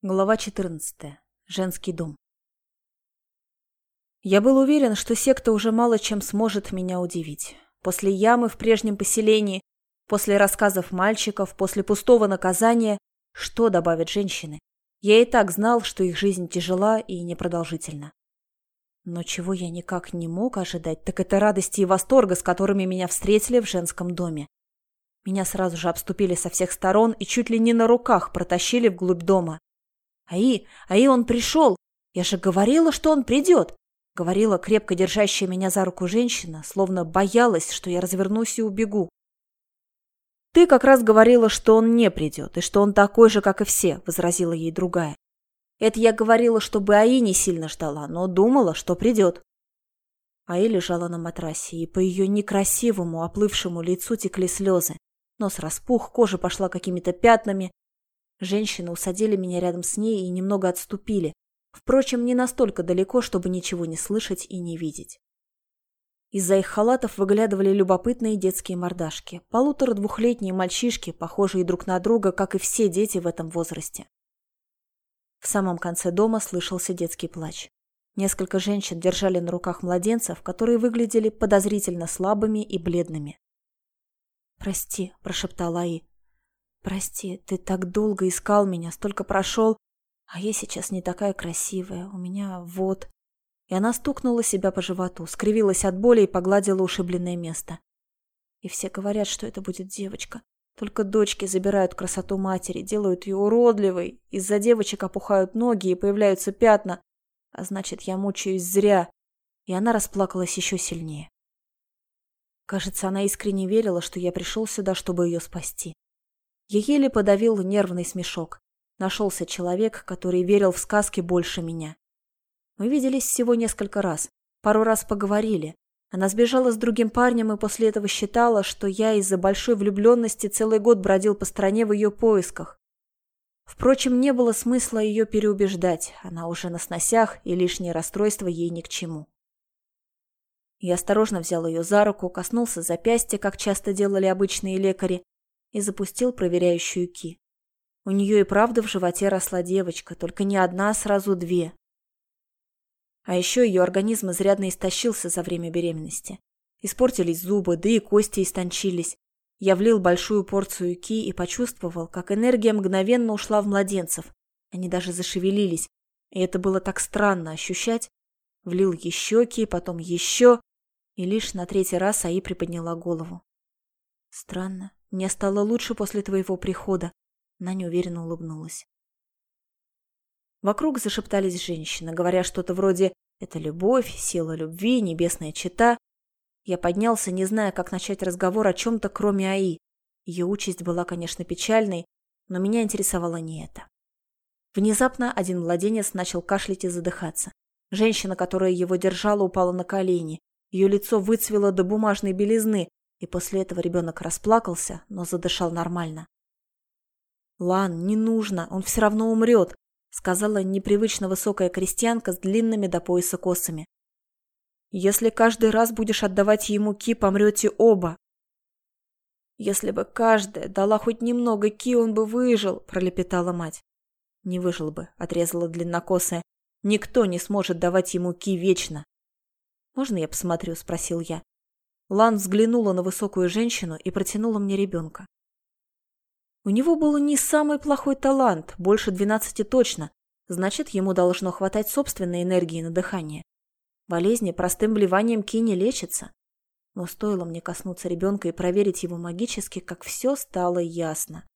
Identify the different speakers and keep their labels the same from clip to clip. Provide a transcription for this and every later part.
Speaker 1: Глава 14. Женский дом. Я был уверен, что секта уже мало чем сможет меня удивить. После ямы в прежнем поселении, после рассказов мальчиков, после пустого наказания, что добавят женщины? Я и так знал, что их жизнь тяжела и непродолжительна. Но чего я никак не мог ожидать, так это радости и восторга, с которыми меня встретили в женском доме. Меня сразу же обступили со всех сторон и чуть ли не на руках протащили вглубь дома. «Аи, Аи, он пришел! Я же говорила, что он придет!» Говорила крепко держащая меня за руку женщина, словно боялась, что я развернусь и убегу. «Ты как раз говорила, что он не придет, и что он такой же, как и все», — возразила ей другая. «Это я говорила, чтобы Аи не сильно ждала, но думала, что придет». Аи лежала на матрасе, и по ее некрасивому, оплывшему лицу текли слезы. Нос распух, кожа пошла какими-то пятнами, Женщины усадили меня рядом с ней и немного отступили. Впрочем, не настолько далеко, чтобы ничего не слышать и не видеть. Из-за их халатов выглядывали любопытные детские мордашки. Полутора-двухлетние мальчишки, похожие друг на друга, как и все дети в этом возрасте. В самом конце дома слышался детский плач. Несколько женщин держали на руках младенцев, которые выглядели подозрительно слабыми и бледными. «Прости», – прошептала Аи. Прости, ты так долго искал меня, столько прошел, а я сейчас не такая красивая, у меня вот... И она стукнула себя по животу, скривилась от боли и погладила ушибленное место. И все говорят, что это будет девочка. Только дочки забирают красоту матери, делают ее уродливой. Из-за девочек опухают ноги и появляются пятна. А значит, я мучаюсь зря. И она расплакалась еще сильнее. Кажется, она искренне верила, что я пришел сюда, чтобы ее спасти. Я еле подавил нервный смешок. Нашелся человек, который верил в сказки больше меня. Мы виделись всего несколько раз. Пару раз поговорили. Она сбежала с другим парнем и после этого считала, что я из-за большой влюбленности целый год бродил по стране в ее поисках. Впрочем, не было смысла ее переубеждать. Она уже на сносях, и лишнее расстройство ей ни к чему. Я осторожно взял ее за руку, коснулся запястья, как часто делали обычные лекари, и запустил проверяющую ки. У нее и правда в животе росла девочка, только не одна, а сразу две. А еще ее организм изрядно истощился за время беременности. Испортились зубы, да и кости истончились. Я влил большую порцию ки и почувствовал, как энергия мгновенно ушла в младенцев. Они даже зашевелились, и это было так странно ощущать. Влил еще ки, потом еще, и лишь на третий раз Аи приподняла голову. Странно. Мне стало лучше после твоего прихода. Она неуверенно улыбнулась. Вокруг зашептались женщины, говоря что-то вроде «это любовь, сила любви, небесная чита». Я поднялся, не зная, как начать разговор о чем-то, кроме Аи. Ее участь была, конечно, печальной, но меня интересовало не это. Внезапно один младенец начал кашлять и задыхаться. Женщина, которая его держала, упала на колени. Ее лицо выцвело до бумажной белизны, и после этого ребенок расплакался, но задышал нормально. «Лан, не нужно, он все равно умрет», — сказала непривычно высокая крестьянка с длинными до пояса косами. «Если каждый раз будешь отдавать ему ки, помрете оба». «Если бы каждая дала хоть немного ки, он бы выжил», — пролепетала мать. «Не выжил бы», — отрезала длиннокосая. «Никто не сможет давать ему ки вечно». «Можно я посмотрю?» — спросил я. Лан взглянула на высокую женщину и протянула мне ребенка. У него был не самый плохой талант, больше двенадцати точно, значит, ему должно хватать собственной энергии на дыхание. Болезни простым вливанием ки не лечатся. Но стоило мне коснуться ребенка и проверить его магически, как все стало ясно.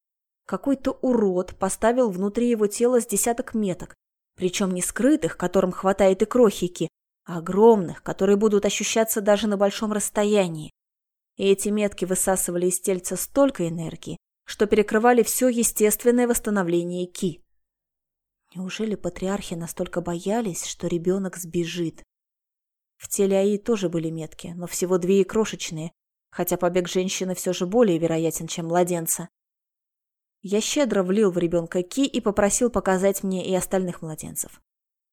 Speaker 1: Какой-то урод поставил внутри его тела с десяток меток, причем не скрытых, которым хватает и крохики, огромных, которые будут ощущаться даже на большом расстоянии. И эти метки высасывали из тельца столько энергии, что перекрывали все естественное восстановление Ки. Неужели патриархи настолько боялись, что ребенок сбежит? В теле Аи тоже были метки, но всего две и крошечные, хотя побег женщины все же более вероятен, чем младенца. Я щедро влил в ребенка Ки и попросил показать мне и остальных младенцев.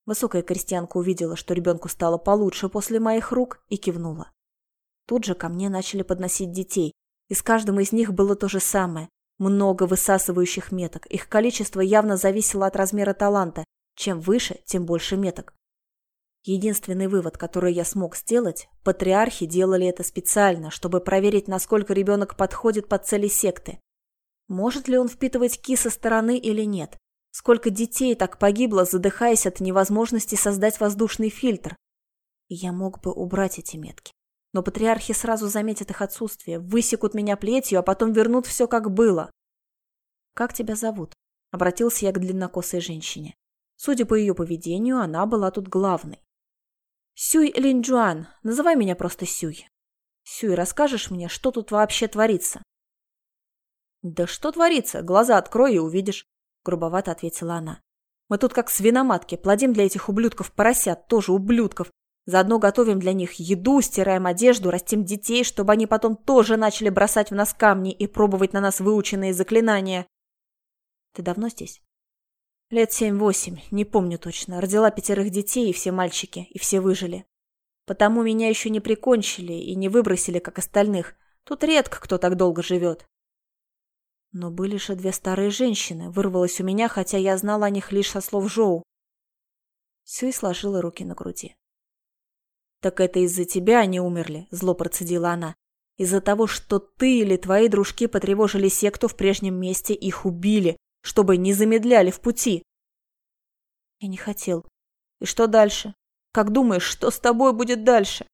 Speaker 1: Высокая крестьянка увидела, что ребенку стало получше после моих рук, и кивнула. Тут же ко мне начали подносить детей, и с каждым из них было то же самое. Много высасывающих меток. Их количество явно зависело от размера таланта. Чем выше, тем больше меток. Единственный вывод, который я смог сделать, патриархи делали это специально, чтобы проверить, насколько ребенок подходит под цели секты. Может ли он впитывать ки со стороны или нет? Сколько детей так погибло, задыхаясь от невозможности создать воздушный фильтр? Я мог бы убрать эти метки. Но патриархи сразу заметят их отсутствие, высекут меня плетью, а потом вернут все как было. «Как тебя зовут?» – обратился я к длиннокосой женщине. Судя по ее поведению, она была тут главной. «Сюй Линджуан, называй меня просто Сюй. Сюй, расскажешь мне, что тут вообще творится?» «Да что творится? Глаза открой и увидишь», – грубовато ответила она. «Мы тут как свиноматки, плодим для этих ублюдков поросят, тоже ублюдков, Заодно готовим для них еду, стираем одежду, растим детей, чтобы они потом тоже начали бросать в нас камни и пробовать на нас выученные заклинания. Ты давно здесь? Лет семь-восемь, не помню точно. Родила пятерых детей, и все мальчики, и все выжили. Потому меня еще не прикончили и не выбросили, как остальных. Тут редко кто так долго живет. Но были же две старые женщины, вырвалось у меня, хотя я знала о них лишь со слов Жоу. Сюй сложила руки на груди. «Так это из-за тебя они умерли», – зло процедила она. «Из-за того, что ты или твои дружки потревожили секту в прежнем месте, их убили, чтобы не замедляли в пути». «Я не хотел. И что дальше? Как думаешь, что с тобой будет дальше?»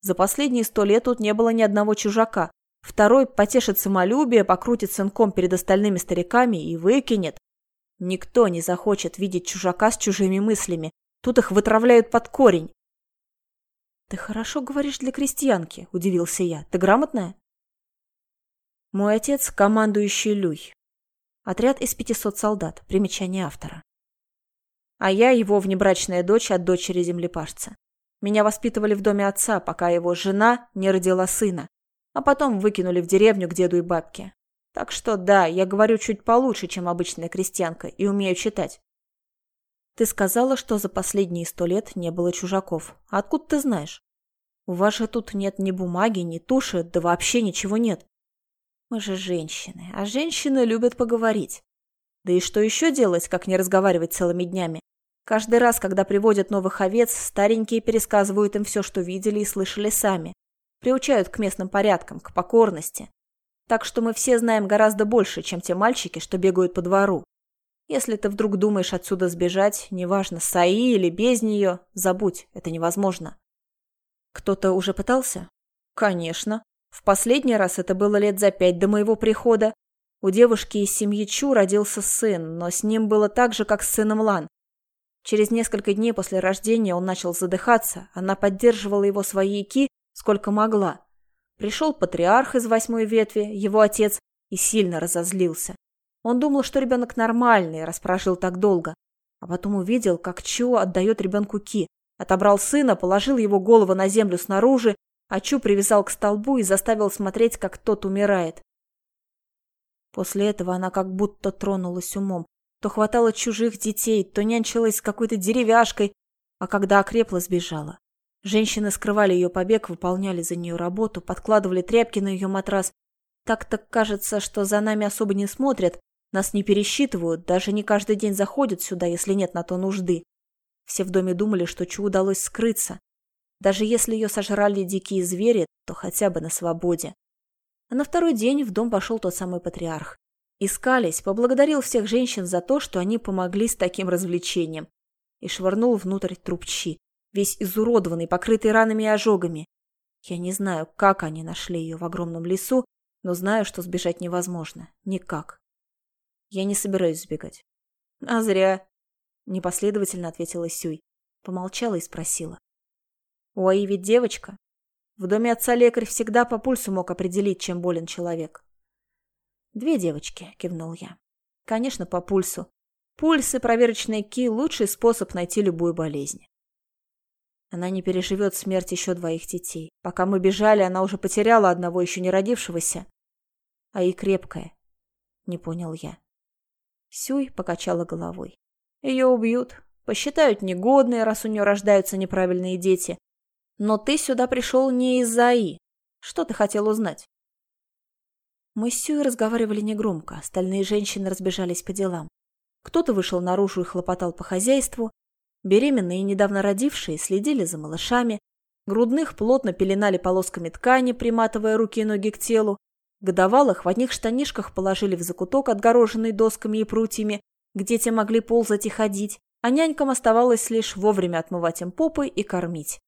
Speaker 1: За последние сто лет тут не было ни одного чужака. Второй потешит самолюбие, покрутит сынком перед остальными стариками и выкинет. Никто не захочет видеть чужака с чужими мыслями. Тут их вытравляют под корень. «Ты хорошо говоришь для крестьянки», – удивился я. «Ты грамотная?» Мой отец – командующий Люй. Отряд из 500 солдат. Примечание автора. А я его внебрачная дочь от дочери землепашца. Меня воспитывали в доме отца, пока его жена не родила сына, а потом выкинули в деревню к деду и бабке. Так что да, я говорю чуть получше, чем обычная крестьянка, и умею читать. Ты сказала, что за последние сто лет не было чужаков. Откуда ты знаешь? У вас же тут нет ни бумаги, ни туши, да вообще ничего нет. Мы же женщины, а женщины любят поговорить. Да и что еще делать, как не разговаривать целыми днями? Каждый раз, когда приводят новых овец, старенькие пересказывают им все, что видели и слышали сами. Приучают к местным порядкам, к покорности. Так что мы все знаем гораздо больше, чем те мальчики, что бегают по двору. Если ты вдруг думаешь отсюда сбежать, неважно, с АИ или без нее, забудь, это невозможно. Кто-то уже пытался? Конечно. В последний раз это было лет за пять до моего прихода. У девушки из семьи Чу родился сын, но с ним было так же, как с сыном Лан. Через несколько дней после рождения он начал задыхаться, она поддерживала его своей ки сколько могла. Пришел патриарх из восьмой ветви, его отец, и сильно разозлился. Он думал, что ребенок нормальный, раз прожил так долго. А потом увидел, как Чу отдает ребенку Ки. Отобрал сына, положил его голову на землю снаружи, а Чу привязал к столбу и заставил смотреть, как тот умирает. После этого она как будто тронулась умом. То хватало чужих детей, то нянчилась с какой-то деревяшкой, а когда окрепла, сбежала. Женщины скрывали ее побег, выполняли за нее работу, подкладывали тряпки на ее матрас. Так-то кажется, что за нами особо не смотрят, нас не пересчитывают, даже не каждый день заходят сюда, если нет на то нужды. Все в доме думали, что Чу удалось скрыться. Даже если ее сожрали дикие звери, то хотя бы на свободе. А на второй день в дом пошел тот самый патриарх. Искались, поблагодарил всех женщин за то, что они помогли с таким развлечением. И швырнул внутрь трубчи, весь изуродованный, покрытый ранами и ожогами. Я не знаю, как они нашли ее в огромном лесу, но знаю, что сбежать невозможно. Никак. Я не собираюсь сбегать. А зря. Непоследовательно ответила Сюй. Помолчала и спросила. У Аи ведь девочка. В доме отца лекарь всегда по пульсу мог определить, чем болен человек. Две девочки, кивнул я. Конечно, по пульсу. Пульс и проверочные ки – лучший способ найти любую болезнь. Она не переживет смерть еще двоих детей. Пока мы бежали, она уже потеряла одного еще не родившегося. А и крепкая. Не понял я. Сюй покачала головой. Ее убьют. Посчитают негодной, раз у нее рождаются неправильные дети. Но ты сюда пришел не из-за И. Что ты хотел узнать? Мы с Сюей разговаривали негромко, остальные женщины разбежались по делам. Кто-то вышел наружу и хлопотал по хозяйству, беременные и недавно родившие следили за малышами, грудных плотно пеленали полосками ткани, приматывая руки и ноги к телу, годовалых в одних штанишках положили в закуток, отгороженный досками и прутьями, где те могли ползать и ходить, а нянькам оставалось лишь вовремя отмывать им попы и кормить.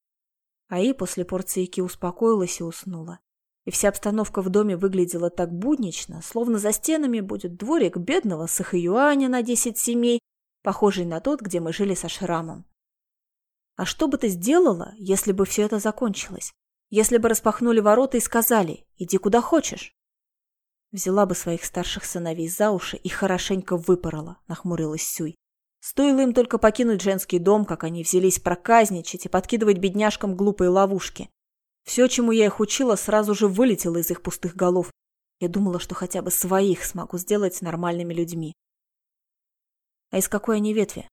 Speaker 1: Аи после порции успокоилась и уснула. И вся обстановка в доме выглядела так буднично, словно за стенами будет дворик бедного Сахаюаня на десять семей, похожий на тот, где мы жили со Шрамом. А что бы ты сделала, если бы все это закончилось? Если бы распахнули ворота и сказали «иди куда хочешь»? Взяла бы своих старших сыновей за уши и хорошенько выпорола, нахмурилась Сюй. Стоило им только покинуть женский дом, как они взялись проказничать и подкидывать бедняжкам глупые ловушки. Все, чему я их учила, сразу же вылетело из их пустых голов. Я думала, что хотя бы своих смогу сделать нормальными людьми. А из какой они ветви?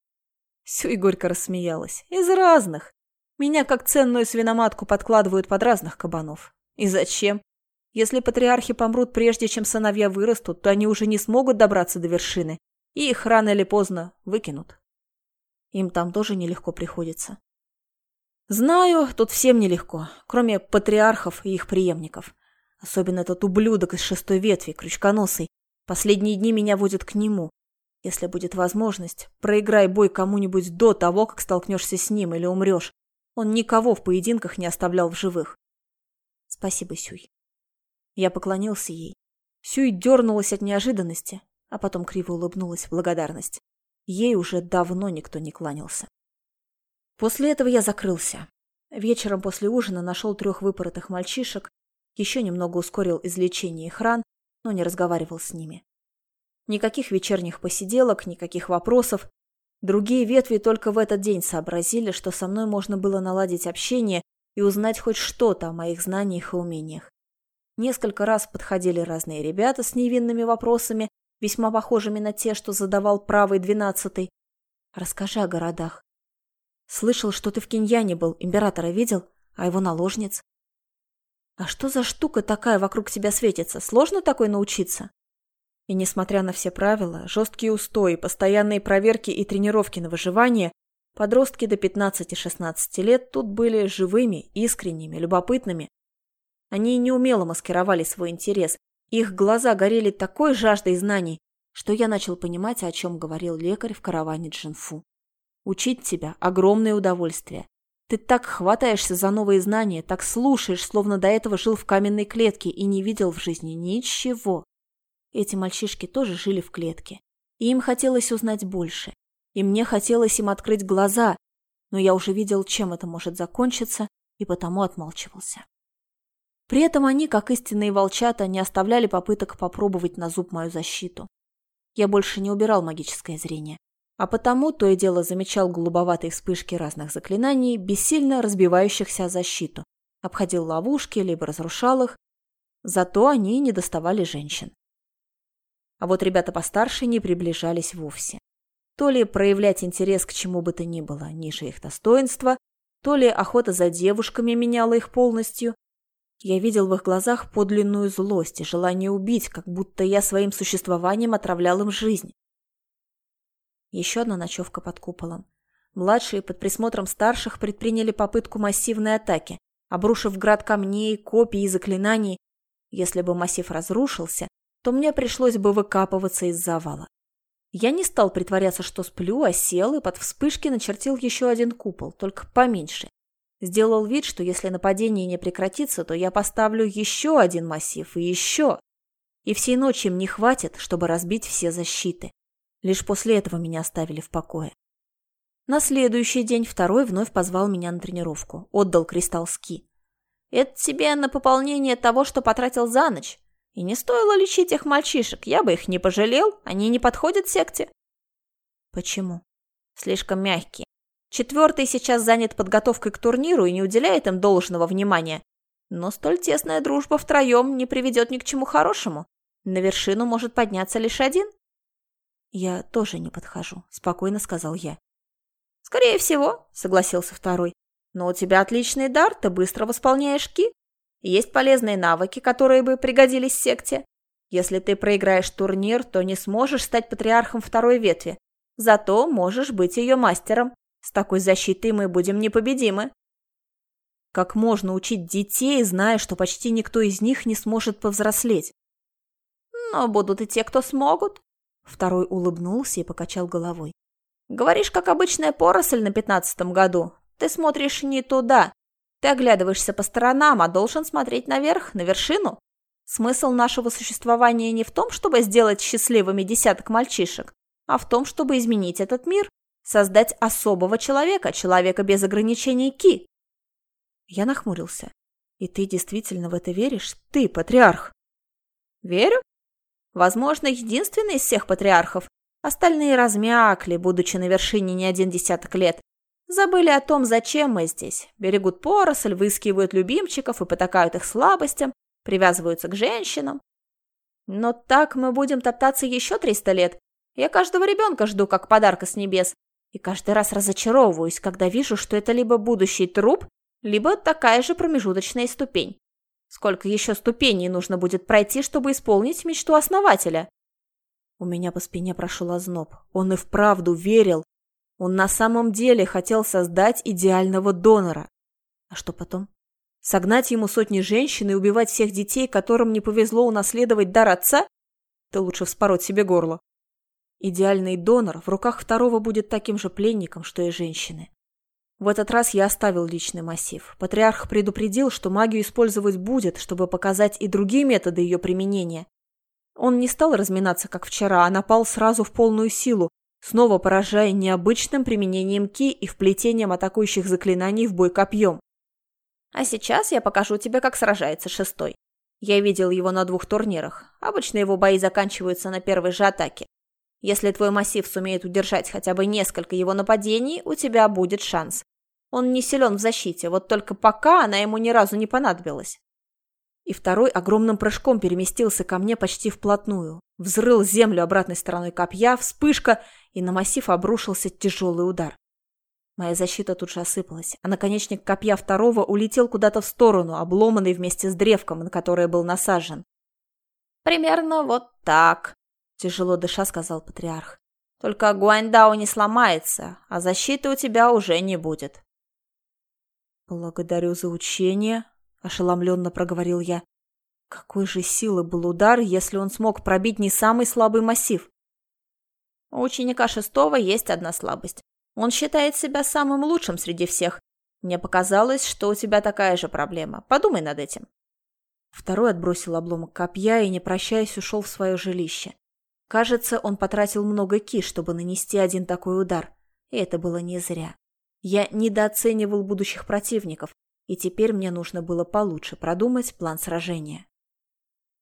Speaker 1: Сюй горько рассмеялась. Из разных. Меня как ценную свиноматку подкладывают под разных кабанов. И зачем? Если патриархи помрут прежде, чем сыновья вырастут, то они уже не смогут добраться до вершины, и их рано или поздно выкинут. Им там тоже нелегко приходится. Знаю, тут всем нелегко, кроме патриархов и их преемников. Особенно этот ублюдок из шестой ветви, крючконосый. Последние дни меня водят к нему. Если будет возможность, проиграй бой кому-нибудь до того, как столкнешься с ним или умрешь. Он никого в поединках не оставлял в живых. Спасибо, Сюй. Я поклонился ей. Сюй дернулась от неожиданности, а потом криво улыбнулась в благодарность. Ей уже давно никто не кланялся. После этого я закрылся. Вечером после ужина нашел трех выпоротых мальчишек, еще немного ускорил излечение их ран, но не разговаривал с ними. Никаких вечерних посиделок, никаких вопросов. Другие ветви только в этот день сообразили, что со мной можно было наладить общение и узнать хоть что-то о моих знаниях и умениях. Несколько раз подходили разные ребята с невинными вопросами, весьма похожими на те, что задавал правый двенадцатый. Расскажи о городах. Слышал, что ты в Киньяне был, императора видел, а его наложниц. А что за штука такая вокруг тебя светится? Сложно такой научиться? И несмотря на все правила, жесткие устои, постоянные проверки и тренировки на выживание, подростки до 15-16 лет тут были живыми, искренними, любопытными, они неумело маскировали свой интерес. Их глаза горели такой жаждой знаний, что я начал понимать, о чем говорил лекарь в караване Джинфу. Учить тебя – огромное удовольствие. Ты так хватаешься за новые знания, так слушаешь, словно до этого жил в каменной клетке и не видел в жизни ничего. Эти мальчишки тоже жили в клетке. И им хотелось узнать больше. И мне хотелось им открыть глаза, но я уже видел, чем это может закончиться, и потому отмалчивался. При этом они, как истинные волчата, не оставляли попыток попробовать на зуб мою защиту. Я больше не убирал магическое зрение, а потому то и дело замечал голубоватые вспышки разных заклинаний, бессильно разбивающихся о защиту, обходил ловушки, либо разрушал их, зато они не доставали женщин. А вот ребята постарше не приближались вовсе. То ли проявлять интерес к чему бы то ни было ниже их достоинства, то ли охота за девушками меняла их полностью, я видел в их глазах подлинную злость и желание убить, как будто я своим существованием отравлял им жизнь. Еще одна ночевка под куполом. Младшие под присмотром старших предприняли попытку массивной атаки, обрушив град камней, копий и заклинаний. Если бы массив разрушился, то мне пришлось бы выкапываться из завала. Я не стал притворяться, что сплю, а сел и под вспышки начертил еще один купол, только поменьше, Сделал вид, что если нападение не прекратится, то я поставлю еще один массив и еще. И всей ночи им не хватит, чтобы разбить все защиты. Лишь после этого меня оставили в покое. На следующий день второй вновь позвал меня на тренировку. Отдал кристалл ски. «Это тебе на пополнение того, что потратил за ночь. И не стоило лечить их мальчишек. Я бы их не пожалел. Они не подходят секте». «Почему?» «Слишком мягкие. Четвертый сейчас занят подготовкой к турниру и не уделяет им должного внимания. Но столь тесная дружба втроем не приведет ни к чему хорошему. На вершину может подняться лишь один. «Я тоже не подхожу», — спокойно сказал я. «Скорее всего», — согласился второй. «Но у тебя отличный дар, ты быстро восполняешь ки. Есть полезные навыки, которые бы пригодились секте. Если ты проиграешь турнир, то не сможешь стать патриархом второй ветви. Зато можешь быть ее мастером. С такой защитой мы будем непобедимы. Как можно учить детей, зная, что почти никто из них не сможет повзрослеть? Но будут и те, кто смогут. Второй улыбнулся и покачал головой. Говоришь, как обычная поросль на пятнадцатом году. Ты смотришь не туда. Ты оглядываешься по сторонам, а должен смотреть наверх, на вершину. Смысл нашего существования не в том, чтобы сделать счастливыми десяток мальчишек, а в том, чтобы изменить этот мир, создать особого человека, человека без ограничений Ки. Я нахмурился. И ты действительно в это веришь? Ты патриарх? Верю. Возможно, единственный из всех патриархов. Остальные размякли, будучи на вершине не один десяток лет. Забыли о том, зачем мы здесь. Берегут поросль, выискивают любимчиков и потакают их слабостям, привязываются к женщинам. Но так мы будем топтаться еще 300 лет. Я каждого ребенка жду как подарка с небес. И каждый раз разочаровываюсь, когда вижу, что это либо будущий труп, либо такая же промежуточная ступень. Сколько еще ступеней нужно будет пройти, чтобы исполнить мечту основателя? У меня по спине прошел озноб. Он и вправду верил. Он на самом деле хотел создать идеального донора. А что потом? Согнать ему сотни женщин и убивать всех детей, которым не повезло унаследовать дар отца? Ты лучше вспороть себе горло. Идеальный донор в руках второго будет таким же пленником, что и женщины. В этот раз я оставил личный массив. Патриарх предупредил, что магию использовать будет, чтобы показать и другие методы ее применения. Он не стал разминаться, как вчера, а напал сразу в полную силу, снова поражая необычным применением ки и вплетением атакующих заклинаний в бой копьем. А сейчас я покажу тебе, как сражается шестой. Я видел его на двух турнирах. Обычно его бои заканчиваются на первой же атаке. Если твой массив сумеет удержать хотя бы несколько его нападений, у тебя будет шанс. Он не силен в защите, вот только пока она ему ни разу не понадобилась. И второй огромным прыжком переместился ко мне почти вплотную. Взрыл землю обратной стороной копья, вспышка, и на массив обрушился тяжелый удар. Моя защита тут же осыпалась, а наконечник копья второго улетел куда-то в сторону, обломанный вместе с древком, на которое был насажен. «Примерно вот так», — тяжело дыша сказал патриарх. «Только Гуаньдао не сломается, а защиты у тебя уже не будет. «Благодарю за учение», — ошеломленно проговорил я. Какой же силы был удар, если он смог пробить не самый слабый массив? У ученика шестого есть одна слабость. Он считает себя самым лучшим среди всех. Мне показалось, что у тебя такая же проблема. Подумай над этим. Второй отбросил обломок копья и, не прощаясь, ушел в свое жилище. Кажется, он потратил много ки, чтобы нанести один такой удар. И это было не зря. Я недооценивал будущих противников, и теперь мне нужно было получше продумать план сражения.